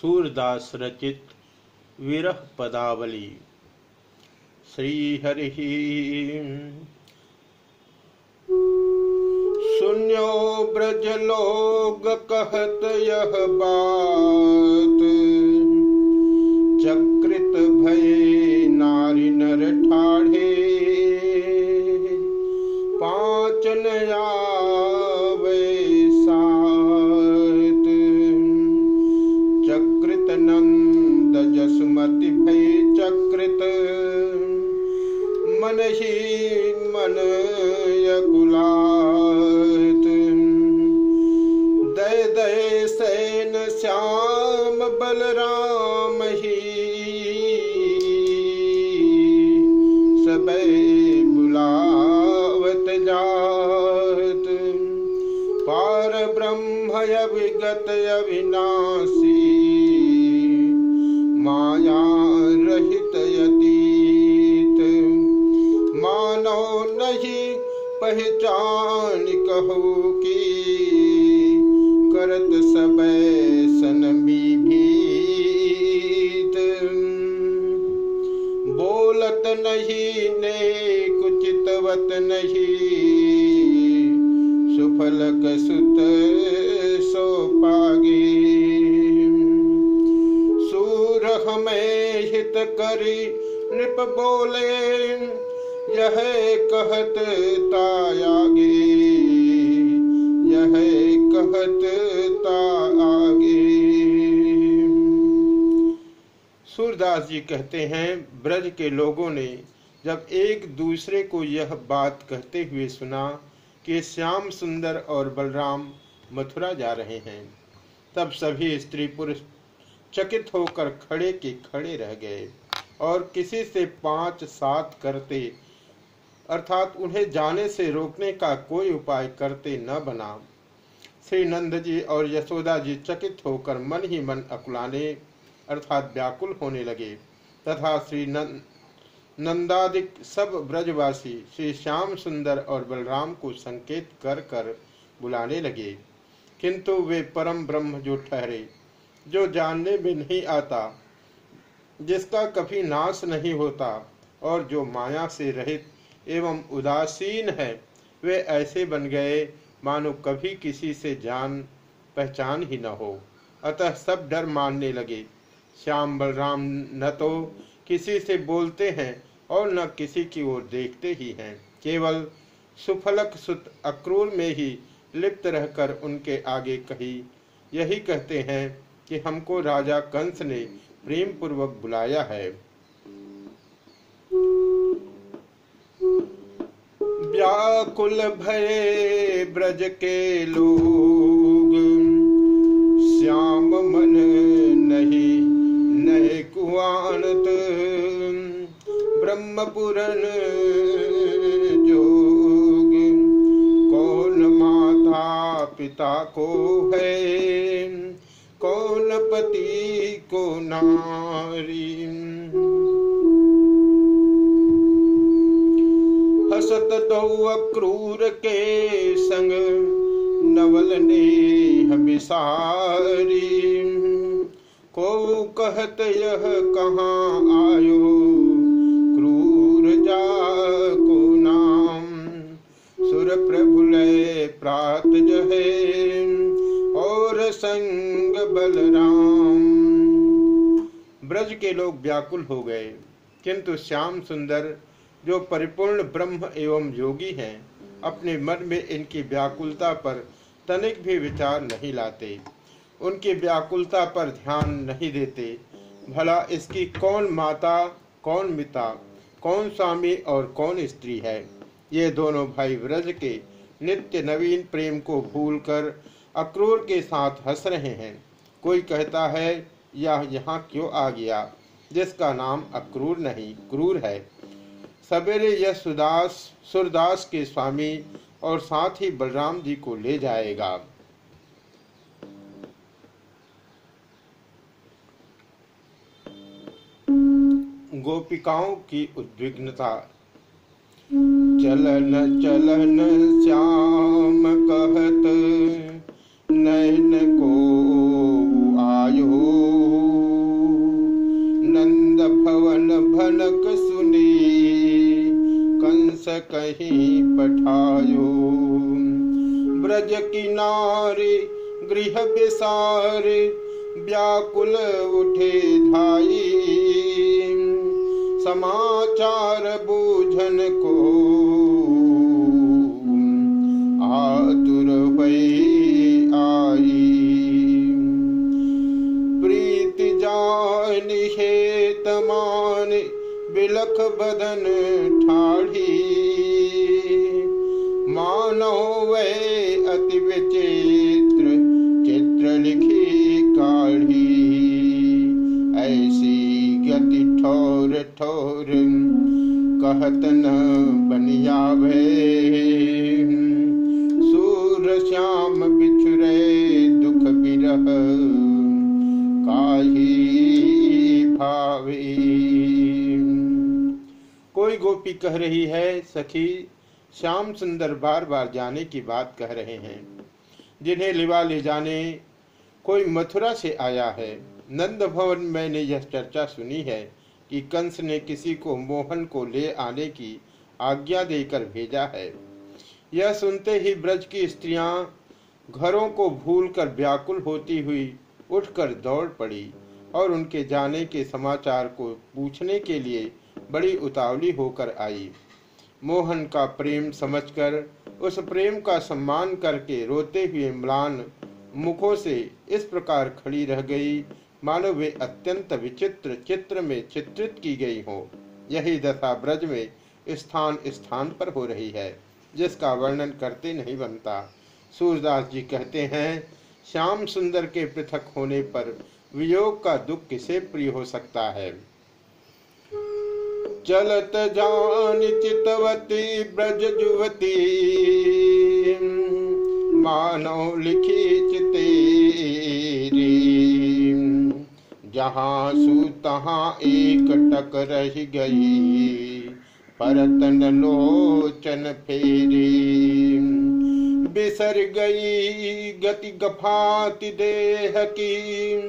सूरदास रचित विरह पदावली श्री हरि सुन्यो ब्रज लोग कहत यह बात। मन ही मन यकुलात कहो की, करत सब सन भीत बोलत नहीं ने कुचितवत नहीं सुफलक सुत सो पागे। सूर हमें हित करी, नृप बोले, यह कहत तायागे। कहत आगे। सूरदास जी कहते हैं, ब्रज के लोगों ने जब एक दूसरे को यह बात कहते हुए सुना कि श्याम सुंदर और बलराम मथुरा जा रहे हैं, तब सभी स्त्री पुरुष चकित होकर खड़े के खड़े रह गए और किसी से पाँच सात करते, अर्थात उन्हें जाने से रोकने का कोई उपाय करते न बना। श्री नंद जी और यशोदा जी चकित होकर मन ही मन अकुलाने, अर्थात व्याकुल होने लगे। तथा श्री नंद नंदादिक सब ब्रजवासी श्री श्याम सुंदर और बलराम को संकेत कर कर बुलाने लगे। किंतु वे परम ब्रह्म जो ठहरे, जो जानने में नहीं आता, जिसका कभी नाश नहीं होता और जो माया से रहित एवं उदासीन है, वे ऐसे बन गए मानो कभी किसी से जान पहचान ही न हो। अतः सब डर मानने लगे। श्याम बलराम न तो किसी से बोलते हैं और न किसी की ओर देखते ही हैं। केवल सुफलक सुत अक्रूर में ही लिप्त रहकर उनके आगे कही। यही कहते हैं कि हमको राजा कंस ने प्रेम पूर्वक बुलाया है। व्याकुल भय ब्रज के लोग। श्याम मन नहीं, नए कुआनत ब्रह्मपुरन जोग। कौन माता पिता को है? कौन पति को नारी? हसत दो अक्रूर के संग नवल ने हमिसारी को कहत यह कहाँ आयो? क्रूर जा को नाम। सुर प्रभु लय प्रात जहे और संग बलराम। ब्रज के लोग व्याकुल हो गए, किंतु श्याम सुंदर जो परिपूर्ण ब्रह्म एवं योगी हैं, अपने मन में इनकी व्याकुलता पर तनिक भी विचार नहीं लाते। उनकी व्याकुलता पर ध्यान नहीं देते। भला इसकी कौन माता, कौन मिता कौन स्वामी और कौन स्त्री है? ये दोनों भाई व्रज के नित्य नवीन प्रेम को भूलकर अक्रूर के साथ हंस रहे हैं। कोई कहता है, यह यहाँ क्यों आ गया? जिसका नाम अक्रूर नहीं, क्रूर है। सवेरे यह सुदास, सुरदास के स्वामी और साथ ही बलराम जी को ले जाएगा। गोपिकाओं की उद्विग्नता। चलन चलन, श्याम कहत कहीं पठायो। ब्रज किनारे गृह विसारे व्याकुल उठे धाई। समाचार ठोर ठोर कहत न बनिया सूर श्याम बिछुरे दुख बिरह, काही भावी। कोई गोपी कह रही है, सखी, श्याम सुंदर बार बार जाने की बात कह रहे हैं। जिन्हें लिवा ले जाने कोई मथुरा से आया है। नंद भवन मैंने यह चर्चा सुनी है। कि कंस ने किसी को मोहन को ले आने की आज्ञा देकर भेजा है। यह सुनते ही ब्रज की स्त्रियाँ घरों को भूलकर व्याकुल होती हुई उठकर दौड़ पड़ी और उनके जाने के समाचार को पूछने के लिए बड़ी उतावली होकर आई। मोहन का प्रेम समझकर, उस प्रेम का सम्मान करके रोते हुए म्लान मुखों से इस प्रकार खड़ी रह गई मानो वे अत्यंत विचित्र चित्र में चित्रित की गई हो। यही दशा ब्रज में स्थान स्थान पर हो रही है, जिसका वर्णन करते नहीं बनता। सूरदास जी कहते हैं, श्याम सुंदर के पृथक होने पर वियोग का दुख किसे प्रिय हो सकता है? चलत जान चितवती ब्रज जुवती मानो लिखी चितेरी जहाँ सु तहाँ एक टक रह गई। परतन लोचन फेरी। बिसर गई गति गफाति देह की।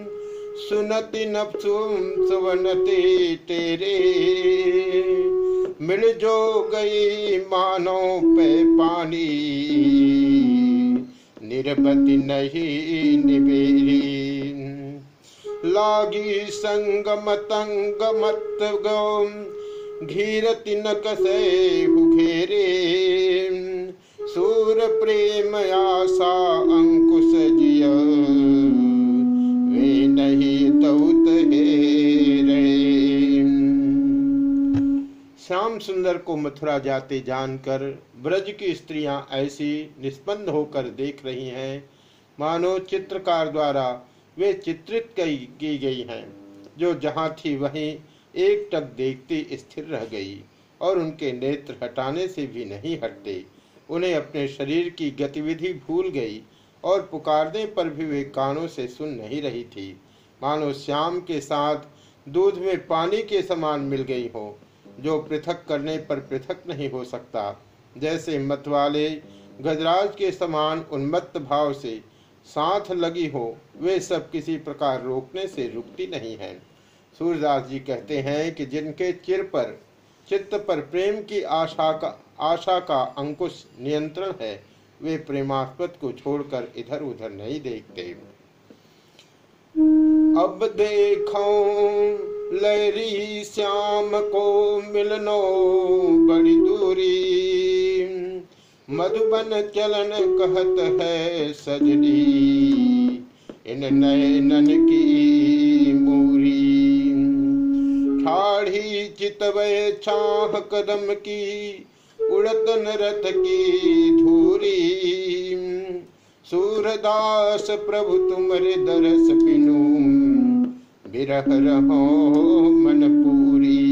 सुनति नफसुम सुवनते तेरे। मिल जो गई मानो पे पानी। निरपति नहीं निबेरी। लागी संग मतंग मत गो। घीरति न कसे सूर प्रेम आशा अंकुश जिया। नहीं तौत श्याम सुंदर को मथुरा जाते जानकर ब्रज की स्त्रियाँ ऐसी निष्पन्द होकर देख रही हैं। मानो चित्रकार द्वारा वे चित्रित की गई हैं, जो जहाँ थी वहीं एक टक देखती स्थिर रह गई और उनके नेत्र हटाने से भी नहीं हटते। उन्हें अपने शरीर की गतिविधि भूल गई और पुकारने पर भी वे कानों से सुन नहीं रही थी। मानो श्याम के साथ दूध में पानी के समान मिल गई हो, जो पृथक करने पर पृथक नहीं हो सकता। जैसे मतवाले गजराज के समान उन्मत्त भाव से साथ लगी हो, वे सब किसी प्रकार रोकने से रुकती नहीं है। सूरदास जी कहते हैं कि जिनके चिर पर, चित्त पर प्रेम की आशा का आशा का अंकुश नियंत्रण है, वे प्रेमास्पद को छोड़कर इधर उधर नहीं देखते। अब देखो, लहरी श्याम को मिलनो बड़ी दूरी मधुबन चलन कहत है सजनी। इन नयनन की मूरी। ठाढ़ी चितवे छाह कदम की, उड़तन रथ की धूरी। सूरदास प्रभु तुमरे दरस पिनु। बिरह रहो मन पूरी।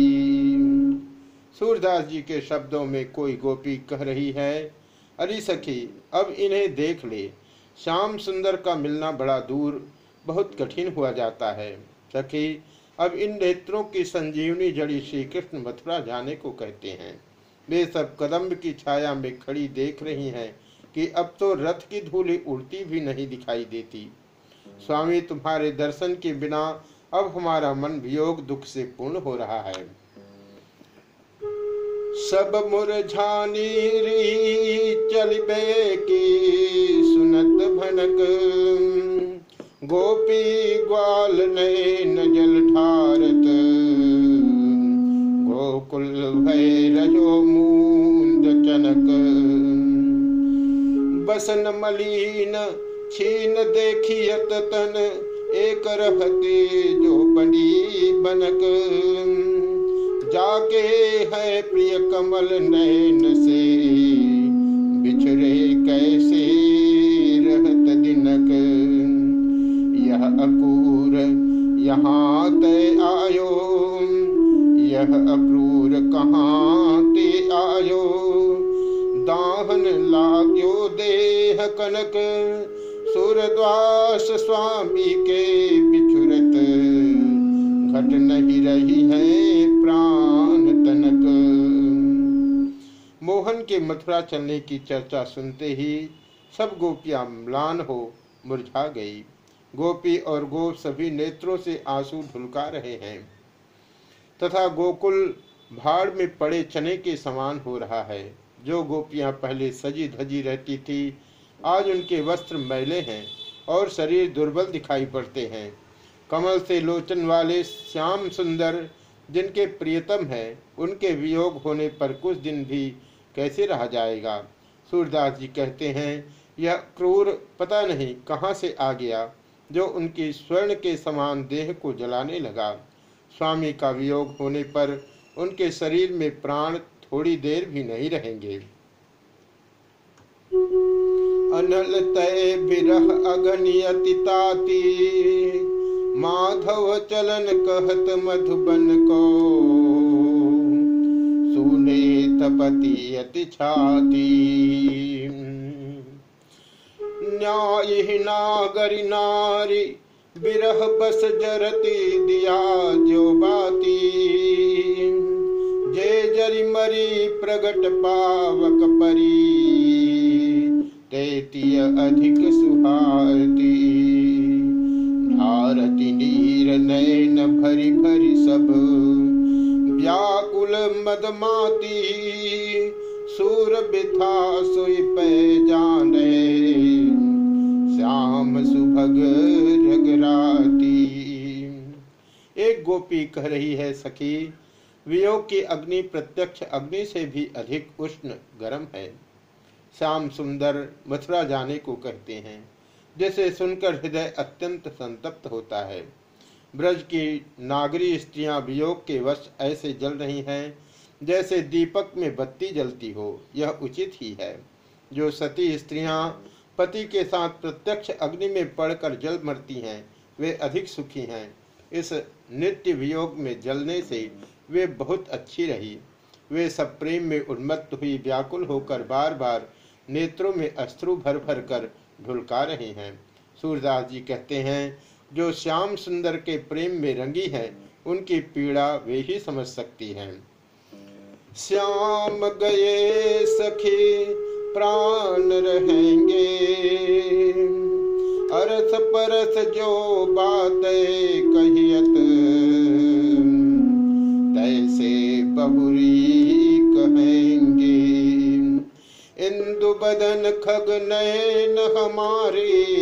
सूरदास जी के शब्दों में कोई गोपी कह रही है अरे सखी, अब इन्हें देख ले। श्याम सुंदर का मिलना बड़ा दूर, बहुत कठिन हुआ जाता है। सखी, अब इन नेत्रों की संजीवनी जड़ी श्री कृष्ण मथुरा जाने को कहते हैं। वे सब कदम्ब की छाया में खड़ी देख रही हैं कि अब तो रथ की धूली उड़ती भी नहीं दिखाई देती। स्वामी, तुम्हारे दर्शन के बिना अब हमारा मन वियोग दुख से पूर्ण हो रहा है। सब मुरझानी चलबे की सुनत भनक। गोपी ग्वाल नैन जल ठारत। गोकुल भय रहो मूंद चनक बसन मलिन छीन देखियत तन, एक रहते जो बनी बनक। जाके है प्रिय कमल नैन से। चलने की चर्चा सुनते ही सब गोपियाँ म्लान हो मुरझा गई। गोपी और गोप सभी नेत्रों से आँसू ढुलका रहे हैं। तथा गोकुल भाड़ में पड़े चने के समान हो रहा है। जो गोपियाँ पहले सजी धजी रहती थी, आज उनके वस्त्र मैले हैं और शरीर दुर्बल दिखाई पड़ते हैं। कमल से लोचन वाले श्याम सुंदर, जिनके प्रियतम है, उनके वियोग होने पर कुछ दिन भी कैसे रहा जाएगा? सूरदास जी कहते हैं, यह क्रूर पता नहीं कहाँ से आ गया, जो उनकी स्वर्ण के समान देह को जलाने लगा। स्वामी का वियोग होने पर उनके शरीर में प्राण थोड़ी देर भी नहीं रहेंगे। अनल तय बिरह अगनियति ताती माधव चलन कहत मधुबन को। सुने तपति अति छाती न्याय नागरी नारी, बिरह बस जरती दिया जो बाती। जे जरी मरी प्रगट पावक परी तैतीय अधिक सुहारती भारती नीर नैन भरी भरी सब व्याकुल मदमाती। सूर बिथा सोई पे जाने। श्याम सुभग रगराती। एक गोपी कह रही है, सखी, वियोग की अग्नि प्रत्यक्ष अग्नि से भी अधिक उष्ण गर्म है। श्याम सुंदर मथुरा जाने को कहते हैं, जिसे सुनकर हृदय अत्यंत संतप्त होता है। ब्रज की नागरी स्त्रियाँ वियोग के वश ऐसे जल रही हैं, जैसे दीपक में बत्ती जलती हो, यह उचित ही है। जो सती स्त्रियाँ पति के साथ प्रत्यक्ष अग्नि में पड़कर जल मरती हैं, वे अधिक सुखी हैं। इस नित्य वियोग में जलने से वे बहुत अच्छी रही। वे सब प्रेम में उन्मत्त हुई, व्याकुल होकर बार बार नेत्रों में अश्रु भर भर कर ढुलका रहे हैं। सूरदास जी कहते हैं जो श्याम सुंदर के प्रेम में रंगी है, उनकी पीड़ा वे ही समझ सकती हैं। श्याम गए सखी, प्राण रहेंगे। अरस परस जो बात कहियत, तैसे बहुरी कहेंगे। इंदु बदन खग नयन हमारे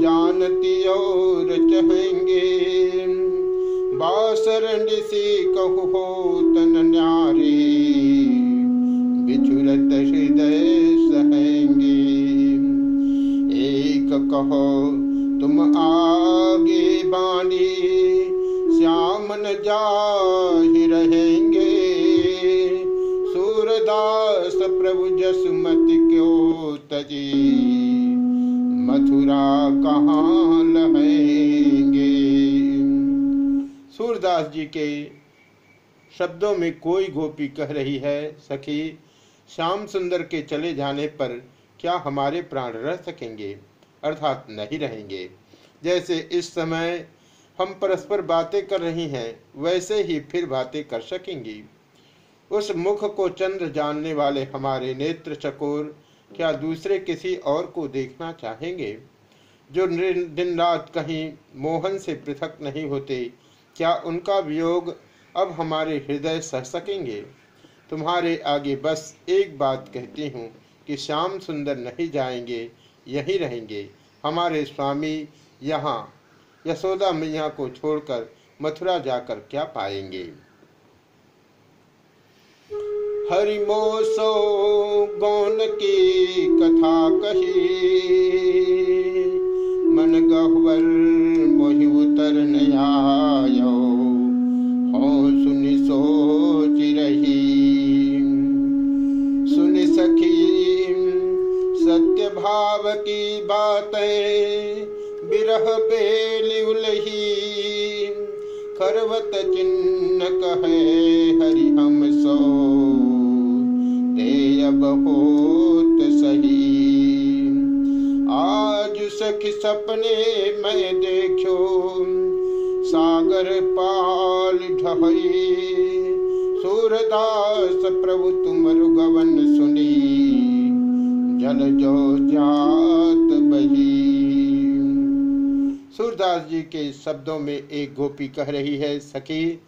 जानती और चहेंगे। बासर ऋषि कहु हो तन न्यारे। बिछुरत हृदय सहेंगे। एक कहो, तुम आगे बानी। श्यामन जाहि रहेंगे। सूरदास प्रभु जसमति क्यों तजी? मथुरा कहाँ लहेंगे? सूरदास जी के शब्दों में कोई गोपी कह रही है, सखी, श्याम सुंदर के चले जाने पर क्या हमारे प्राण रह सकेंगे? अर्थात नहीं रहेंगे। जैसे इस समय हम परस्पर बातें कर रही हैं, वैसे ही फिर बातें कर सकेंगी। उस मुख को चंद्र जानने वाले हमारे नेत्र चकोर क्या दूसरे किसी और को देखना चाहेंगे? जो दिन रात कहीं मोहन से पृथक नहीं होते, क्या उनका वियोग अब हमारे हृदय सह सकेंगे? तुम्हारे आगे बस एक बात कहती हूँ कि श्याम सुंदर नहीं जाएँगे, यहीं रहेंगे। हमारे स्वामी यहाँ, यशोदा मैया को छोड़कर मथुरा जाकर क्या पाएँगे? हरिमोसो गौन की कथा कही। मन गहवर मोहि उतर आयो हो सुनि सोच रही। सुनि सखी, सत्य भाव की बातें बिरह बेली उलही। खरवत चिन्ह कहे, हरि हम सो। अब होत सही। आज सख सपने मैं देखो, सागर पाल ढहई सूरदास प्रभु तुम रुगवन सुनी जल जो जात बही। सूरदास जी के शब्दों में एक गोपी कह रही है, सखी,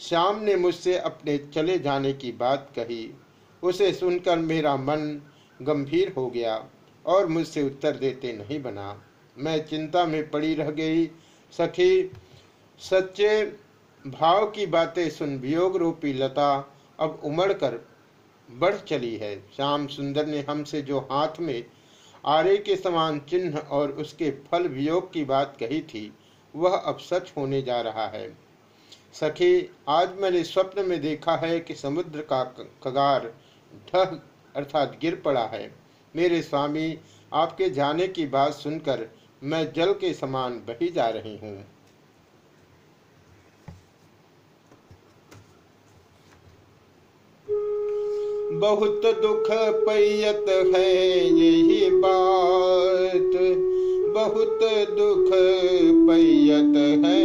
श्याम ने मुझसे अपने चले जाने की बात कही। उसे सुनकर मेरा मन गंभीर हो गया और मुझसे उत्तर देते नहीं बना। मैं चिंता में पड़ी रह गई। सखी, सच्चे भाव की बातें सुन वियोग रूपी लता अब उमड़ कर बढ़ चली है। श्याम सुंदर ने हमसे जो हाथ में आरे के समान चिन्ह और उसके फल वियोग की बात कही थी, वह अब सच होने जा रहा है। सखी, आज मैंने स्वप्न में देखा है कि समुद्र का कगार ढह अर्थात गिर पड़ा है। मेरे स्वामी, आपके जाने की बात सुनकर मैं जल के समान बही जा रही हूँ। बहुत दुख पैयत है यही बात। बहुत दुख पैयत है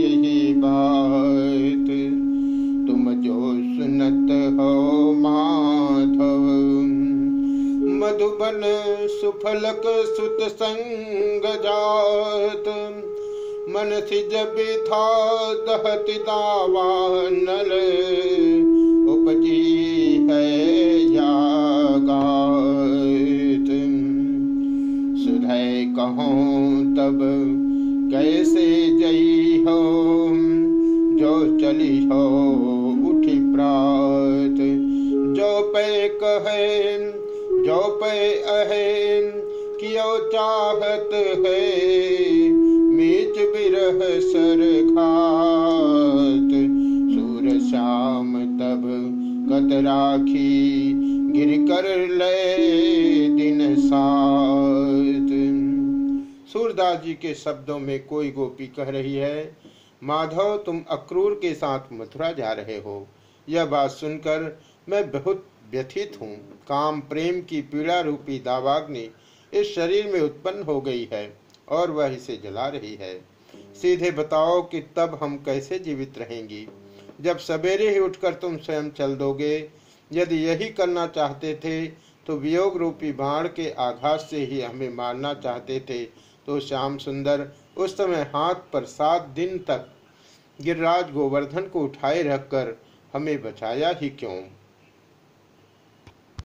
यही बात। तुम जो सुनत हो माधव मधुबन सुफलक सुत संग जात। मन सिज था दहति दावा नल। उपजी है यागात सुधय कहूँ तब कैसे जई हो? जो चली हो उठी प्रात अहे कियो चाहत है? मीच बिरह सर सूर श्याम तब राखी, गिर कर ले दिन सात। सूरदास जी के शब्दों में कोई गोपी कह रही है, माधव, तुम अक्रूर के साथ मथुरा जा रहे हो। यह बात सुनकर मैं बहुत व्यथित हूँ। काम, प्रेम की पीड़ा रूपी दावाग्नि इस शरीर में उत्पन्न हो गई है और वह इसे जला रही है। सीधे बताओ कि तब हम कैसे जीवित रहेंगी? जब सवेरे ही उठकर तुम स्वयं चल दोगे, यदि यही करना चाहते थे तो वियोग रूपी बाण के आघात से ही हमें मारना चाहते थे तो श्याम सुंदर उस समय हाथ पर सात दिन तक गिरिराज गोवर्धन को उठाए रखकर हमें बचाया ही क्यों?